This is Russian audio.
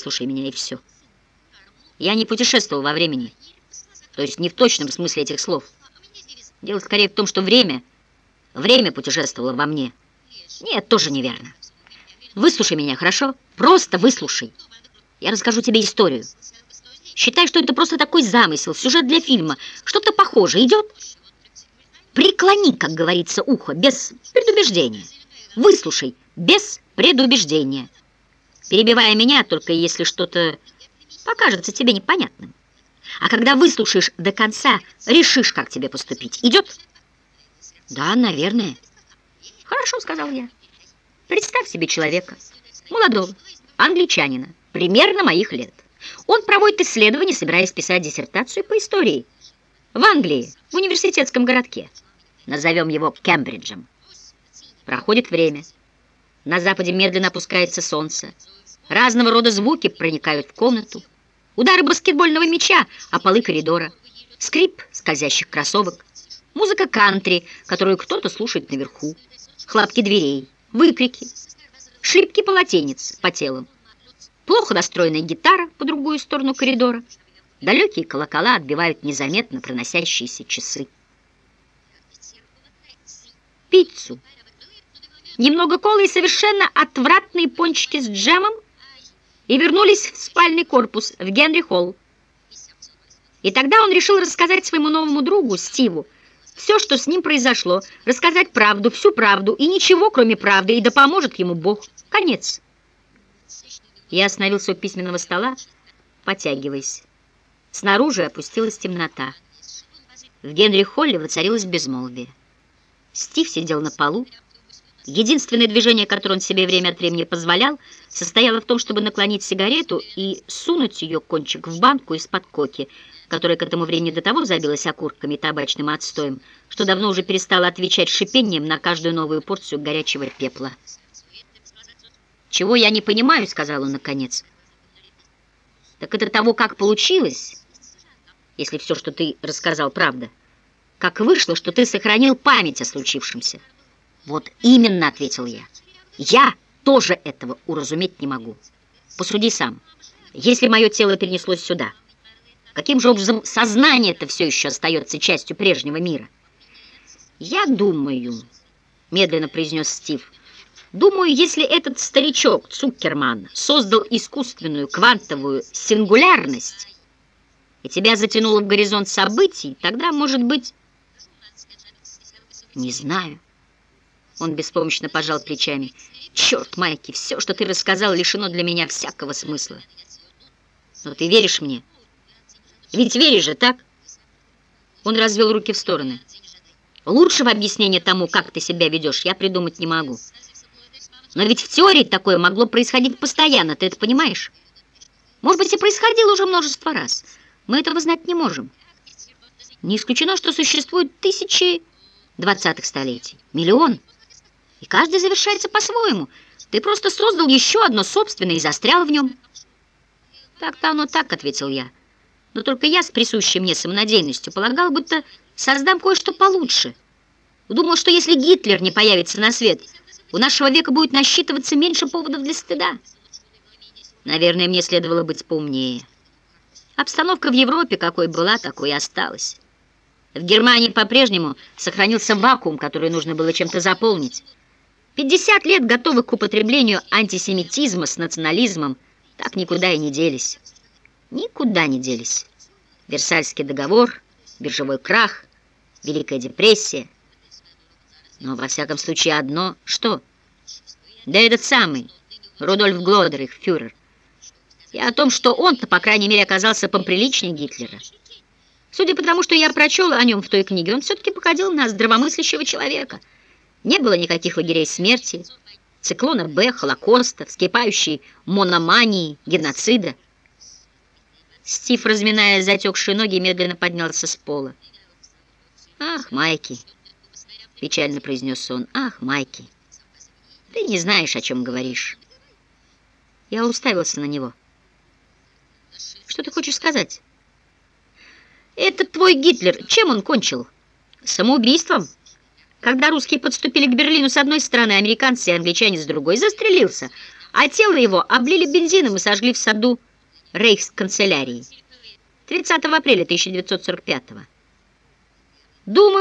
выслушай меня и все. Я не путешествовал во времени, то есть не в точном смысле этих слов. Дело скорее в том, что время, время путешествовало во мне. Нет, тоже неверно. Выслушай меня, хорошо? Просто выслушай. Я расскажу тебе историю. Считай, что это просто такой замысел, сюжет для фильма. Что-то похожее идет? Преклони, как говорится, ухо, без предубеждения. Выслушай, без предубеждения. Перебивая меня, только если что-то покажется тебе непонятным. А когда выслушаешь до конца, решишь, как тебе поступить. Идет? Да, наверное. Хорошо, сказал я. Представь себе человека, молодого, англичанина, примерно моих лет. Он проводит исследование, собираясь писать диссертацию по истории. В Англии, в университетском городке. Назовем его Кембриджем. Проходит время. На западе медленно опускается солнце. Разного рода звуки проникают в комнату. Удары баскетбольного мяча о полы коридора. Скрип скользящих кроссовок. Музыка кантри, которую кто-то слушает наверху. Хлопки дверей, выкрики, шлепки полотенец по телам. Плохо настроенная гитара по другую сторону коридора. Далекие колокола отбивают незаметно проносящиеся часы. Пиццу. Немного колы и совершенно отвратные пончики с джемом и вернулись в спальный корпус в Генри-Холл. И тогда он решил рассказать своему новому другу Стиву все, что с ним произошло, рассказать правду, всю правду и ничего, кроме правды, и да поможет ему Бог. Конец. Я остановился у письменного стола, потягиваясь. Снаружи опустилась темнота. В Генри-Холле воцарилось безмолвие. Стив сидел на полу. Единственное движение, которое он себе время от времени позволял, состояло в том, чтобы наклонить сигарету и сунуть ее кончик в банку из-под коки, которая к этому времени до того забилась окурками и табачным отстоем, что давно уже перестала отвечать шипением на каждую новую порцию горячего пепла. «Чего я не понимаю», — сказал он наконец. «Так это того, как получилось, если все, что ты рассказал, правда. Как вышло, что ты сохранил память о случившемся». «Вот именно», — ответил я. «Я тоже этого уразуметь не могу. Посуди сам. Если мое тело перенеслось сюда, каким же образом сознание это все еще остается частью прежнего мира?» «Я думаю», — медленно произнес Стив, — Думаю, если этот старичок Цукерман создал искусственную квантовую сингулярность, и тебя затянуло в горизонт событий, тогда, может быть... Не знаю. Он беспомощно пожал плечами. Черт, Майки, все, что ты рассказал, лишено для меня всякого смысла. Но ты веришь мне? Ведь веришь же, так? Он развел руки в стороны. Лучшего объяснения тому, как ты себя ведешь, я придумать не могу. Но ведь в теории такое могло происходить постоянно, ты это понимаешь? Может быть, и происходило уже множество раз. Мы этого знать не можем. Не исключено, что существуют тысячи двадцатых столетий, миллион. И каждый завершается по-своему. Ты просто создал еще одно собственное и застрял в нем. Так-то оно так, ответил я. Но только я с присущей мне самонадеянностью полагал, будто создам кое-что получше. Думал, что если Гитлер не появится на свет, у нашего века будет насчитываться меньше поводов для стыда. Наверное, мне следовало быть поумнее. Обстановка в Европе какой была, такой и осталась. В Германии по-прежнему сохранился вакуум, который нужно было чем-то заполнить. 50 лет готовых к употреблению антисемитизма с национализмом так никуда и не делись. Никуда не делись. Версальский договор, биржевой крах, Великая депрессия — но, во всяком случае, одно... Что? Да этот самый, Рудольф Глодерих, фюрер. И о том, что он-то, по крайней мере, оказался поприличнее Гитлера. Судя по тому, что я прочел о нем в той книге, он все-таки походил на здравомыслящего человека. Не было никаких лагерей смерти, циклона Б, Холокоста, вскипающей мономании, геноцида. Стив, разминая затекшие ноги, медленно поднялся с пола. «Ах, Майки!» — печально произнес он. «Ах, Майки, ты не знаешь, о чем говоришь». Я уставился на него. «Что ты хочешь сказать?» «Этот твой Гитлер, чем он кончил?» «Самоубийством?» Когда русские подступили к Берлину с одной стороны, американцы и англичане с другой, застрелился. а тело его облили бензином и сожгли в саду рейхсканцелярии 30 апреля 1945 -го. Думаю,